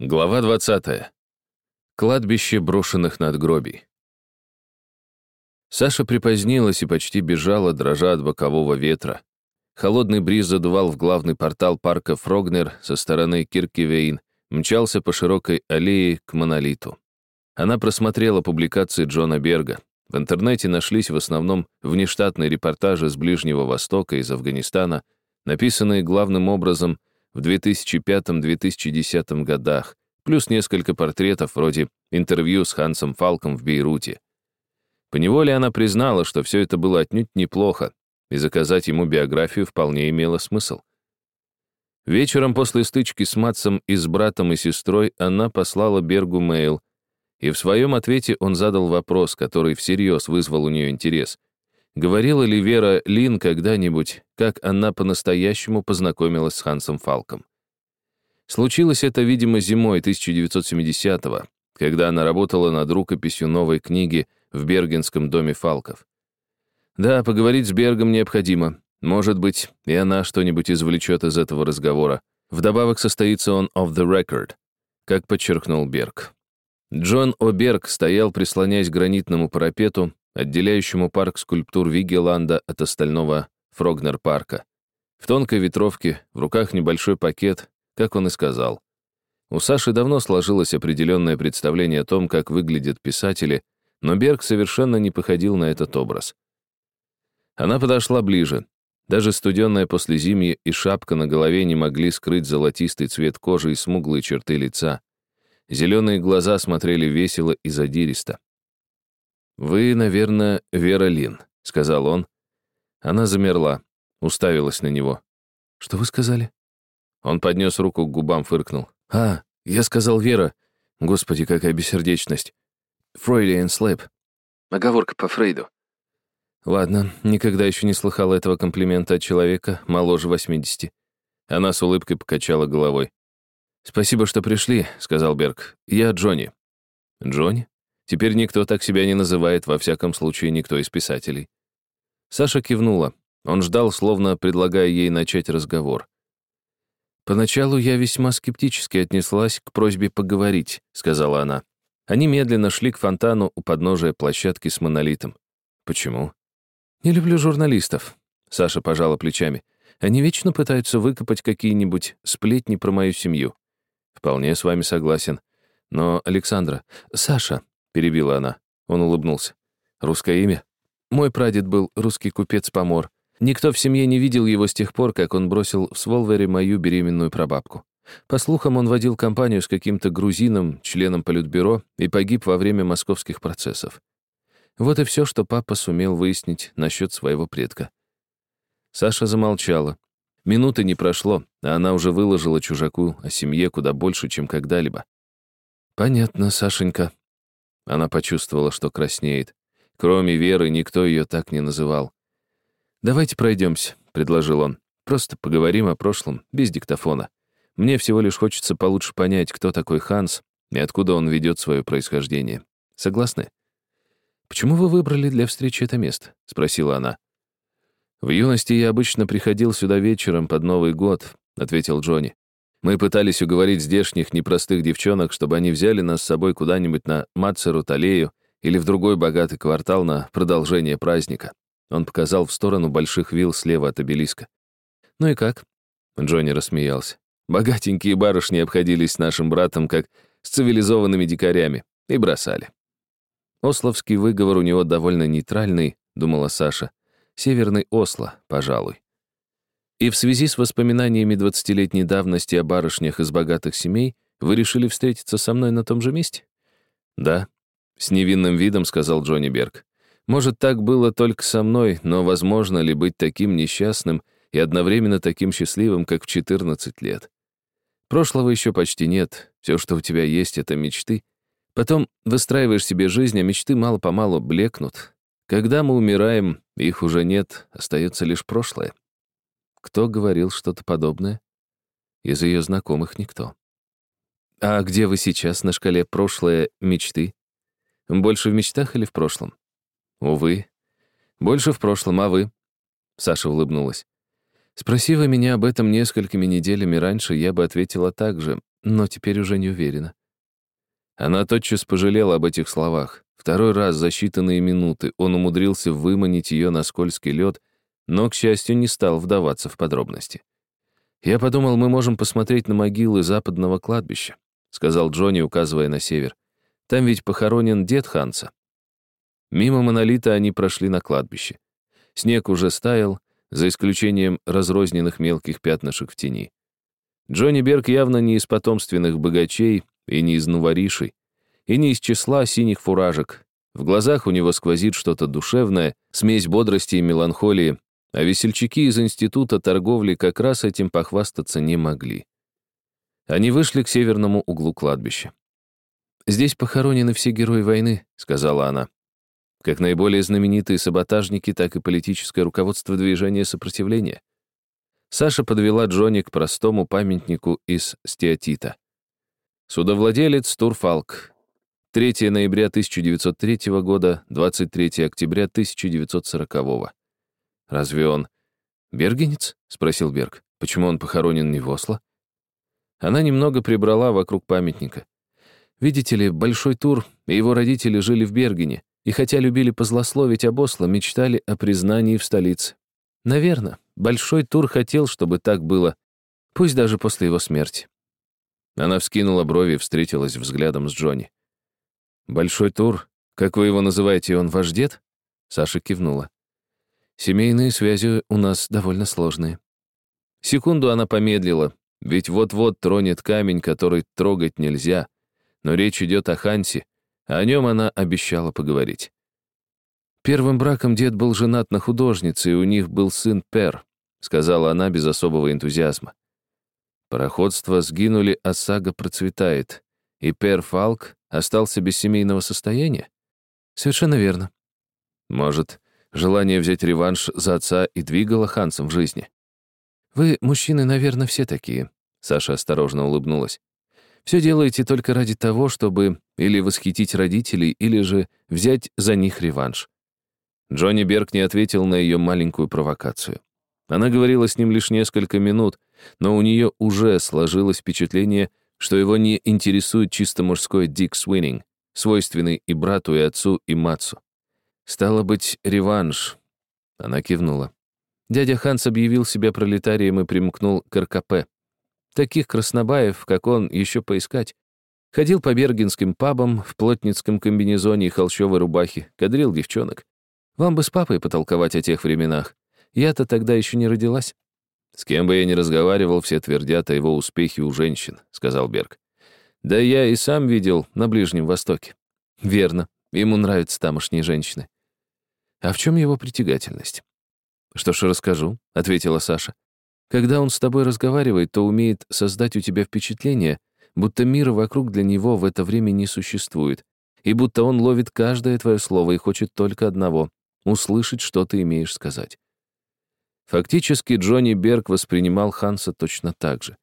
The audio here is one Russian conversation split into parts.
Глава 20. Кладбище брошенных надгробий. Саша припозднилась и почти бежала, дрожа от бокового ветра. Холодный бриз задувал в главный портал парка Фрогнер со стороны Киркивейн, мчался по широкой аллее к монолиту. Она просмотрела публикации Джона Берга. В интернете нашлись в основном внештатные репортажи с Ближнего Востока, из Афганистана, написанные главным образом — в 2005-2010 годах, плюс несколько портретов вроде интервью с Хансом Фалком в Бейруте. Поневоле она признала, что все это было отнюдь неплохо, и заказать ему биографию вполне имело смысл. Вечером после стычки с Матсом и с братом и сестрой она послала Бергу мейл, и в своем ответе он задал вопрос, который всерьез вызвал у нее интерес. Говорила ли Вера Лин когда-нибудь, как она по-настоящему познакомилась с Хансом Фалком? Случилось это, видимо, зимой 1970-го, когда она работала над рукописью новой книги в Бергенском доме Фалков. Да, поговорить с Бергом необходимо. Может быть, и она что-нибудь извлечет из этого разговора. Вдобавок состоится он off the record, как подчеркнул Берг. Джон О'Берг стоял, прислоняясь к гранитному парапету, отделяющему парк скульптур Вигеланда от остального Фрогнер-парка. В тонкой ветровке, в руках небольшой пакет, как он и сказал. У Саши давно сложилось определенное представление о том, как выглядят писатели, но Берг совершенно не походил на этот образ. Она подошла ближе. Даже студенная послезимье и шапка на голове не могли скрыть золотистый цвет кожи и смуглые черты лица. Зеленые глаза смотрели весело и задиристо. «Вы, наверное, Вера Лин», — сказал он. Она замерла, уставилась на него. «Что вы сказали?» Он поднес руку к губам, фыркнул. «А, я сказал Вера. Господи, какая бессердечность. Freudian slip. Оговорка по Фрейду. Ладно, никогда еще не слыхала этого комплимента от человека моложе 80. Она с улыбкой покачала головой. «Спасибо, что пришли», — сказал Берг. «Я Джонни». «Джонни?» Теперь никто так себя не называет, во всяком случае, никто из писателей. Саша кивнула. Он ждал, словно предлагая ей начать разговор. «Поначалу я весьма скептически отнеслась к просьбе поговорить», — сказала она. Они медленно шли к фонтану у подножия площадки с монолитом. «Почему?» «Не люблю журналистов», — Саша пожала плечами. «Они вечно пытаются выкопать какие-нибудь сплетни про мою семью». «Вполне с вами согласен. Но, Александра...» «Саша», перебила она. Он улыбнулся. «Русское имя? Мой прадед был русский купец-помор. Никто в семье не видел его с тех пор, как он бросил в Сволвере мою беременную прабабку. По слухам, он водил компанию с каким-то грузином, членом политбюро, и погиб во время московских процессов. Вот и все, что папа сумел выяснить насчет своего предка. Саша замолчала. Минуты не прошло, а она уже выложила чужаку о семье куда больше, чем когда-либо. «Понятно, Сашенька», она почувствовала, что краснеет. Кроме Веры, никто ее так не называл. «Давайте пройдемся», — предложил он. «Просто поговорим о прошлом, без диктофона. Мне всего лишь хочется получше понять, кто такой Ханс и откуда он ведет свое происхождение. Согласны?» «Почему вы выбрали для встречи это место?» — спросила она. «В юности я обычно приходил сюда вечером под Новый год», — ответил Джонни. Мы пытались уговорить здешних непростых девчонок, чтобы они взяли нас с собой куда-нибудь на Мацеру-Талею или в другой богатый квартал на продолжение праздника. Он показал в сторону больших вилл слева от обелиска. «Ну и как?» Джонни рассмеялся. «Богатенькие барышни обходились с нашим братом как с цивилизованными дикарями и бросали». Ословский выговор у него довольно нейтральный, думала Саша. Северный Осло, пожалуй. И в связи с воспоминаниями двадцатилетней давности о барышнях из богатых семей вы решили встретиться со мной на том же месте? Да, с невинным видом сказал Джонни Берг. Может, так было только со мной, но возможно ли быть таким несчастным и одновременно таким счастливым, как в 14 лет? Прошлого еще почти нет. Все, что у тебя есть, — это мечты. Потом выстраиваешь себе жизнь, а мечты мало-помалу блекнут. Когда мы умираем, их уже нет, остается лишь прошлое. Кто говорил что-то подобное? Из ее знакомых никто. А где вы сейчас на шкале прошлое мечты? Больше в мечтах или в прошлом? Увы. Больше в прошлом, а вы? Саша улыбнулась. Спроси вы меня об этом несколькими неделями раньше, я бы ответила так же. но теперь уже не уверена. Она тотчас пожалела об этих словах. Второй раз за считанные минуты он умудрился выманить ее на скользкий лед, но, к счастью, не стал вдаваться в подробности. «Я подумал, мы можем посмотреть на могилы западного кладбища», сказал Джонни, указывая на север. «Там ведь похоронен дед Ханса». Мимо монолита они прошли на кладбище. Снег уже стаял, за исключением разрозненных мелких пятнышек в тени. Джонни Берг явно не из потомственных богачей и не из нуворишей, и не из числа синих фуражек. В глазах у него сквозит что-то душевное, смесь бодрости и меланхолии, а весельчаки из Института торговли как раз этим похвастаться не могли. Они вышли к северному углу кладбища. «Здесь похоронены все герои войны», — сказала она. Как наиболее знаменитые саботажники, так и политическое руководство движения сопротивления. Саша подвела Джонни к простому памятнику из стеатита. Судовладелец Турфалк. 3 ноября 1903 года, 23 октября 1940 Разве он бергенец? спросил Берг. Почему он похоронен не в Осло? Она немного прибрала вокруг памятника. Видите ли, Большой Тур и его родители жили в Бергене, и хотя любили позлословить об Осло, мечтали о признании в столице. Наверное, Большой Тур хотел, чтобы так было, пусть даже после его смерти. Она вскинула брови и встретилась взглядом с Джонни. «Большой Тур? Как вы его называете, он ваш дед?» Саша кивнула. «Семейные связи у нас довольно сложные». Секунду она помедлила, ведь вот-вот тронет камень, который трогать нельзя. Но речь идет о Хансе, а о нем она обещала поговорить. Первым браком дед был женат на художнице, и у них был сын Пер, сказала она без особого энтузиазма. Пароходства сгинули, а сага процветает. И Пер Фалк остался без семейного состояния? Совершенно верно. Может, желание взять реванш за отца и двигало Хансом в жизни? Вы, мужчины, наверное, все такие. Саша осторожно улыбнулась. Все делаете только ради того, чтобы или восхитить родителей, или же взять за них реванш. Джонни Берг не ответил на ее маленькую провокацию. Она говорила с ним лишь несколько минут, но у нее уже сложилось впечатление, что его не интересует чисто мужской дик свининг, свойственный и брату, и отцу, и мацу. Стало быть, реванш. Она кивнула. Дядя Ханс объявил себя пролетарием и примкнул к РКП. Таких краснобаев, как он, еще поискать. Ходил по бергенским пабам в плотницком комбинезоне и холщовой рубахе, кадрил девчонок. Вам бы с папой потолковать о тех временах. Я-то тогда еще не родилась. С кем бы я ни разговаривал, все твердят о его успехе у женщин, сказал Берг. Да я и сам видел на Ближнем Востоке. Верно, ему нравятся тамошние женщины. А в чем его притягательность? Что ж, расскажу, ответила Саша. Когда он с тобой разговаривает, то умеет создать у тебя впечатление, будто мира вокруг для него в это время не существует, и будто он ловит каждое твое слово и хочет только одного — услышать, что ты имеешь сказать. Фактически Джонни Берг воспринимал Ханса точно так же.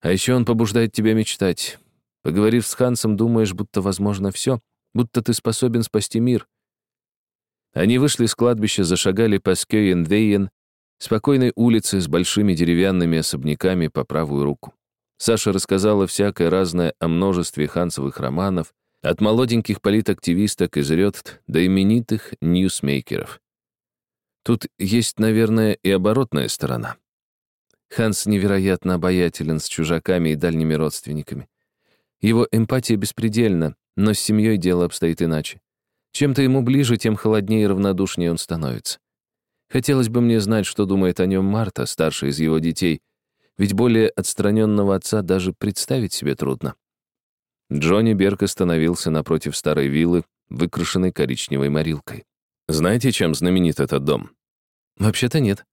А еще он побуждает тебя мечтать. Поговорив с Хансом, думаешь, будто возможно все, будто ты способен спасти мир. Они вышли с кладбища, зашагали по Скёйен-Вейен, спокойной улице с большими деревянными особняками по правую руку. Саша рассказала всякое разное о множестве хансовых романов, от молоденьких политактивисток из Рёдт до именитых ньюсмейкеров. Тут есть, наверное, и оборотная сторона. Ханс невероятно обаятелен с чужаками и дальними родственниками. Его эмпатия беспредельна, но с семьей дело обстоит иначе. Чем-то ему ближе, тем холоднее и равнодушнее он становится. Хотелось бы мне знать, что думает о нем Марта, старшая из его детей, ведь более отстраненного отца даже представить себе трудно. Джонни Берг остановился напротив старой виллы, выкрашенной коричневой морилкой. Знаете, чем знаменит этот дом? Вообще-то нет.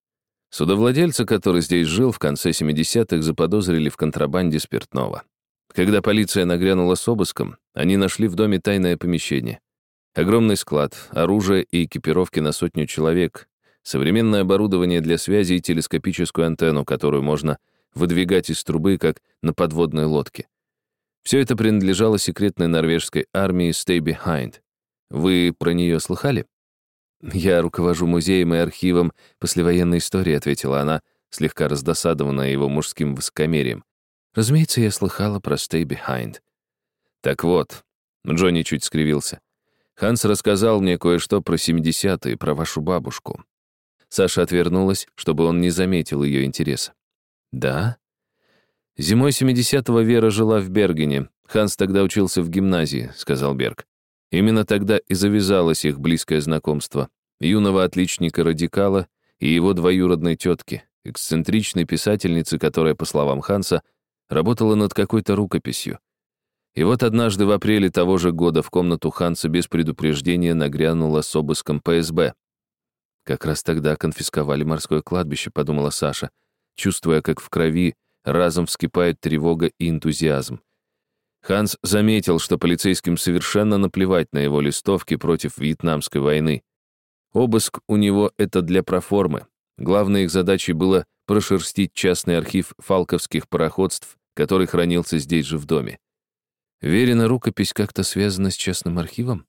Судовладельца, который здесь жил, в конце 70-х заподозрили в контрабанде спиртного. Когда полиция нагрянула с обыском, они нашли в доме тайное помещение. Огромный склад, оружие и экипировки на сотню человек, современное оборудование для связи и телескопическую антенну, которую можно выдвигать из трубы, как на подводной лодке. Все это принадлежало секретной норвежской армии Stay Behind. Вы про нее слыхали? «Я руковожу музеем и архивом послевоенной истории», — ответила она, слегка раздосадованная его мужским высокомерием. Разумеется, я слыхала про Stay Behind. Так вот, Джонни чуть скривился. Ханс рассказал мне кое-что про 70-е, про вашу бабушку. Саша отвернулась, чтобы он не заметил ее интереса. «Да?» «Зимой 70-го Вера жила в Бергене. Ханс тогда учился в гимназии», — сказал Берг. Именно тогда и завязалось их близкое знакомство. Юного отличника-радикала и его двоюродной тетки, эксцентричной писательницы, которая, по словам Ханса, работала над какой-то рукописью. И вот однажды в апреле того же года в комнату Ханса без предупреждения нагрянула с обыском ПСБ. Как раз тогда конфисковали морское кладбище, подумала Саша, чувствуя, как в крови разом вскипает тревога и энтузиазм. Ханс заметил, что полицейским совершенно наплевать на его листовки против Вьетнамской войны. Обыск у него — это для проформы. Главной их задачей было прошерстить частный архив фалковских пароходств, который хранился здесь же в доме. Верена рукопись как-то связана с частным архивом?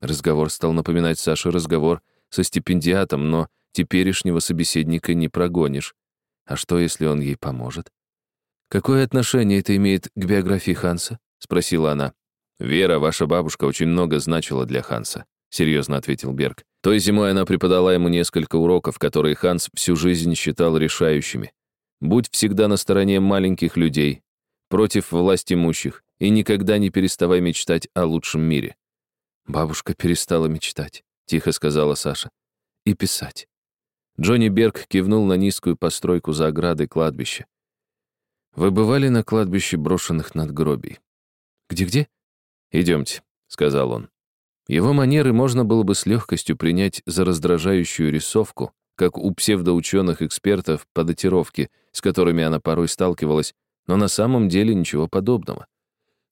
Разговор стал напоминать Саше разговор со стипендиатом, но теперешнего собеседника не прогонишь. А что, если он ей поможет? «Какое отношение это имеет к биографии Ханса?» — спросила она. «Вера, ваша бабушка, очень много значила для Ханса», — серьезно ответил Берг. Той зимой она преподала ему несколько уроков, которые Ханс всю жизнь считал решающими. Будь всегда на стороне маленьких людей, против власть имущих, и никогда не переставай мечтать о лучшем мире. «Бабушка перестала мечтать», — тихо сказала Саша. «И писать». Джонни Берг кивнул на низкую постройку за оградой кладбища. «Вы бывали на кладбище брошенных надгробий?» «Где-где?» «Идемте», — сказал он. Его манеры можно было бы с легкостью принять за раздражающую рисовку, как у псевдоученых-экспертов по датировке, с которыми она порой сталкивалась, но на самом деле ничего подобного.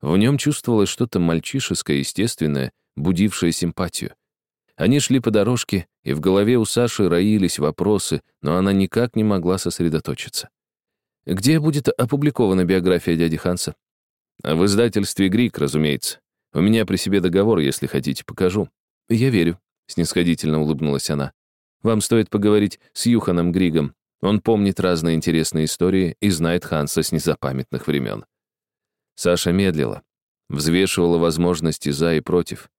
В нем чувствовалось что-то мальчишеское, естественное, будившее симпатию. Они шли по дорожке, и в голове у Саши роились вопросы, но она никак не могла сосредоточиться. «Где будет опубликована биография дяди Ханса?» «В издательстве «Грик», разумеется. У меня при себе договор, если хотите, покажу». «Я верю», — снисходительно улыбнулась она. «Вам стоит поговорить с Юханом Григом. Он помнит разные интересные истории и знает Ханса с незапамятных времен». Саша медлила, взвешивала возможности за и против.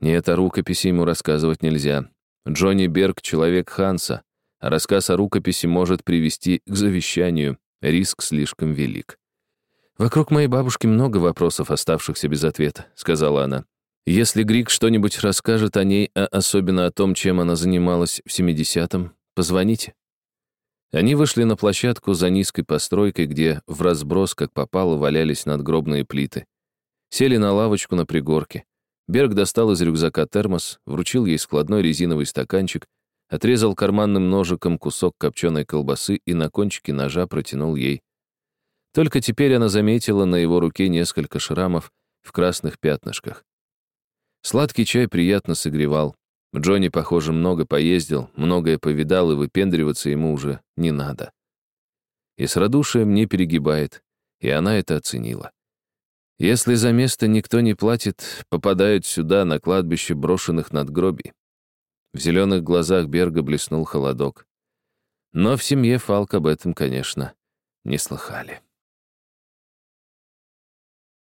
Нет, о рукописи ему рассказывать нельзя. Джонни Берг — человек Ханса, а рассказ о рукописи может привести к завещанию. Риск слишком велик. «Вокруг моей бабушки много вопросов, оставшихся без ответа», — сказала она. «Если Грик что-нибудь расскажет о ней, а особенно о том, чем она занималась в 70-м, позвоните». Они вышли на площадку за низкой постройкой, где в разброс, как попало, валялись надгробные плиты. Сели на лавочку на пригорке. Берг достал из рюкзака термос, вручил ей складной резиновый стаканчик, отрезал карманным ножиком кусок копченой колбасы и на кончике ножа протянул ей. Только теперь она заметила на его руке несколько шрамов в красных пятнышках. Сладкий чай приятно согревал. Джонни, похоже, много поездил, многое повидал, и выпендриваться ему уже не надо. И с радушием не перегибает, и она это оценила. Если за место никто не платит, попадают сюда, на кладбище брошенных надгробий. В зеленых глазах Берга блеснул холодок. Но в семье Фалк об этом, конечно, не слыхали.